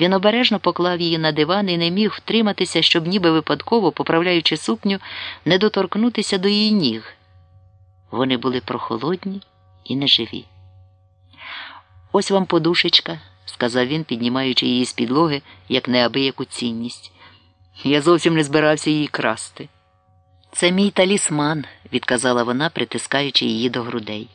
Він обережно поклав її на диван і не міг втриматися, щоб, ніби випадково, поправляючи сукню, не доторкнутися до її ніг. Вони були прохолодні і неживі. Ось вам подушечка, сказав він, піднімаючи її з підлоги, як неабияку цінність. Я зовсім не збирався її красти. Це мій талісман, відказала вона, притискаючи її до грудей.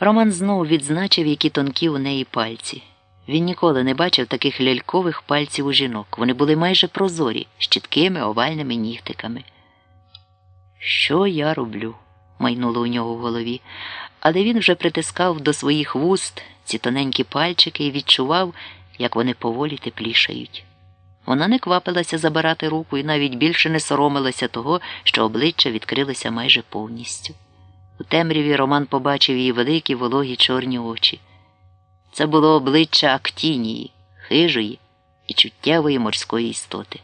Роман знову відзначив, які тонкі у неї пальці. Він ніколи не бачив таких лялькових пальців у жінок. Вони були майже прозорі, з чіткими овальними нігтиками. Що я роблю? майнуло у нього в голові, але він вже притискав до своїх вуст ці тоненькі пальчики і відчував, як вони поволі теплішають. Вона не квапилася забирати руку і навіть більше не соромилася того, що обличчя відкрилося майже повністю. У темряві Роман побачив її великі вологі чорні очі. Це було обличчя Актінії, хижої і чуттєвої морської істоти.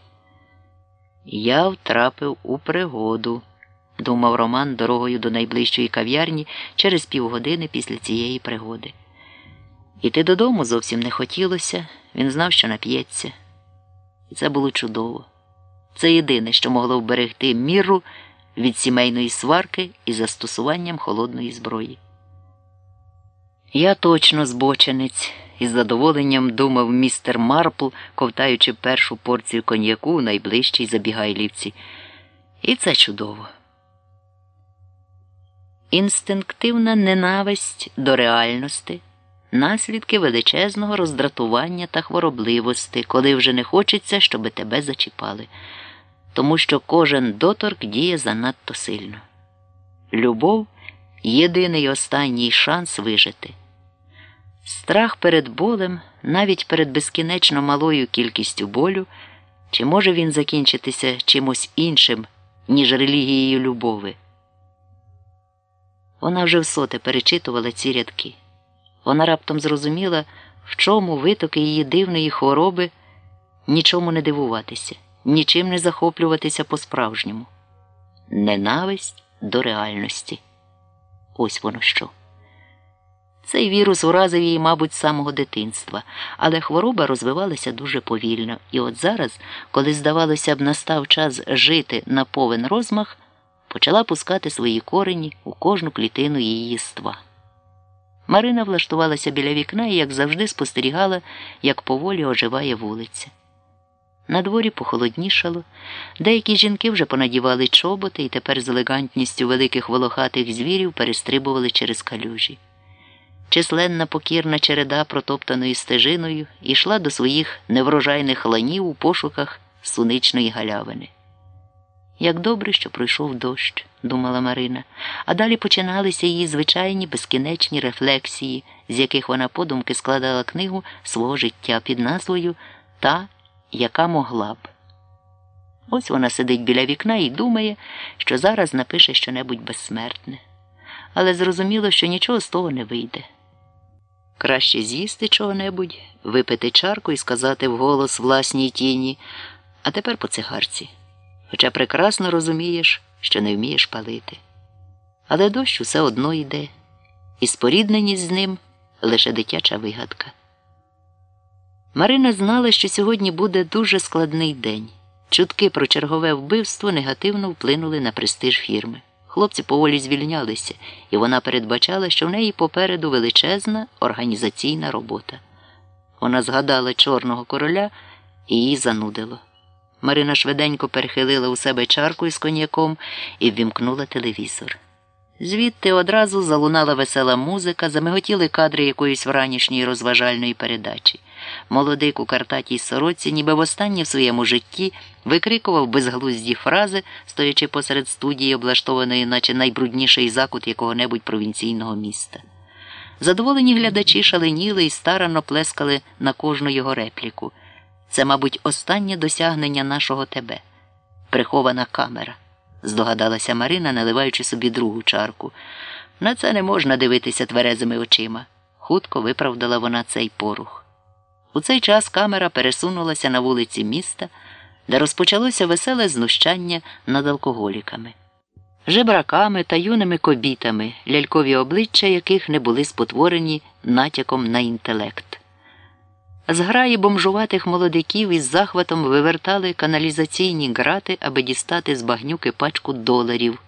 Я втрапив у пригоду, думав Роман дорогою до найближчої кав'ярні через півгодини після цієї пригоди. Іти додому зовсім не хотілося, він знав, що нап'ється. І це було чудово. Це єдине, що могло вберегти міру від сімейної сварки і застосуванням холодної зброї. Я точно збоченець, із задоволенням думав містер Марпл, ковтаючи першу порцію коньяку у найближчій забігайлівці. І це чудово. Інстинктивна ненависть до реальності, наслідки величезного роздратування та хворобливості, коли вже не хочеться, щоби тебе зачіпали, тому що кожен доторк діє занадто сильно. Любов єдиний останній шанс вижити. Страх перед болем, навіть перед безкінечно малою кількістю болю, чи може він закінчитися чимось іншим, ніж релігією любови? Вона вже всоте перечитувала ці рядки. Вона раптом зрозуміла, в чому витоки її дивної хвороби нічому не дивуватися, нічим не захоплюватися по-справжньому. Ненависть до реальності. Ось воно що. Цей вірус уразив її, мабуть, з самого дитинства, але хвороба розвивалася дуже повільно, і от зараз, коли, здавалося б, настав час жити на повен розмах, почала пускати свої корені у кожну клітину її єства. Марина влаштувалася біля вікна і, як завжди, спостерігала, як поволі оживає вулиця. На дворі похолоднішало, деякі жінки вже понадівали чоботи і тепер з елегантністю великих волохатих звірів перестрибували через калюжі. Численна покірна череда, протоптаною стежиною, йшла до своїх неврожайних ланів у пошуках суничної галявини. Як добре, що пройшов дощ, думала Марина, а далі починалися її звичайні безкінечні рефлексії, з яких вона подумки складала книгу свого життя під назвою Та, яка могла б. Ось вона сидить біля вікна і думає, що зараз напише щонебудь безсмертне. Але зрозуміло, що нічого з того не вийде. Краще з'їсти чого-небудь, випити чарку і сказати вголос власній тіні, а тепер по цигарці. Хоча прекрасно розумієш, що не вмієш палити. Але дощ усе одно йде, і спорідненість з ним лише дитяча вигадка. Марина знала, що сьогодні буде дуже складний день. Чутки про чергове вбивство негативно вплинули на престиж фірми. Хлопці поволі звільнялися, і вона передбачала, що в неї попереду величезна організаційна робота. Вона згадала Чорного короля і її занудило. Марина швиденько перехилила у себе чарку із коньяком і ввімкнула телевізор. Звідти одразу залунала весела музика, замиготіли кадри якоїсь вранішньої розважальної передачі. Молодик у картатій сороці, ніби востаннє в своєму житті, викрикував безглузді фрази, стоячи посеред студії, облаштованої, наче найбрудніший закут якого-небудь провінційного міста. Задоволені глядачі шаленіли і старанно плескали на кожну його репліку. Це, мабуть, останнє досягнення нашого тебе. Прихована камера, здогадалася Марина, наливаючи собі другу чарку. На це не можна дивитися тверезими очима. Хутко виправдала вона цей порух. У цей час камера пересунулася на вулиці міста, де розпочалося веселе знущання над алкоголіками, жебраками та юними кобітами, лялькові обличчя яких не були спотворені натяком на інтелект. Зграї бомжуватих молодиків із захватом вивертали каналізаційні грати, аби дістати з багнюки пачку доларів.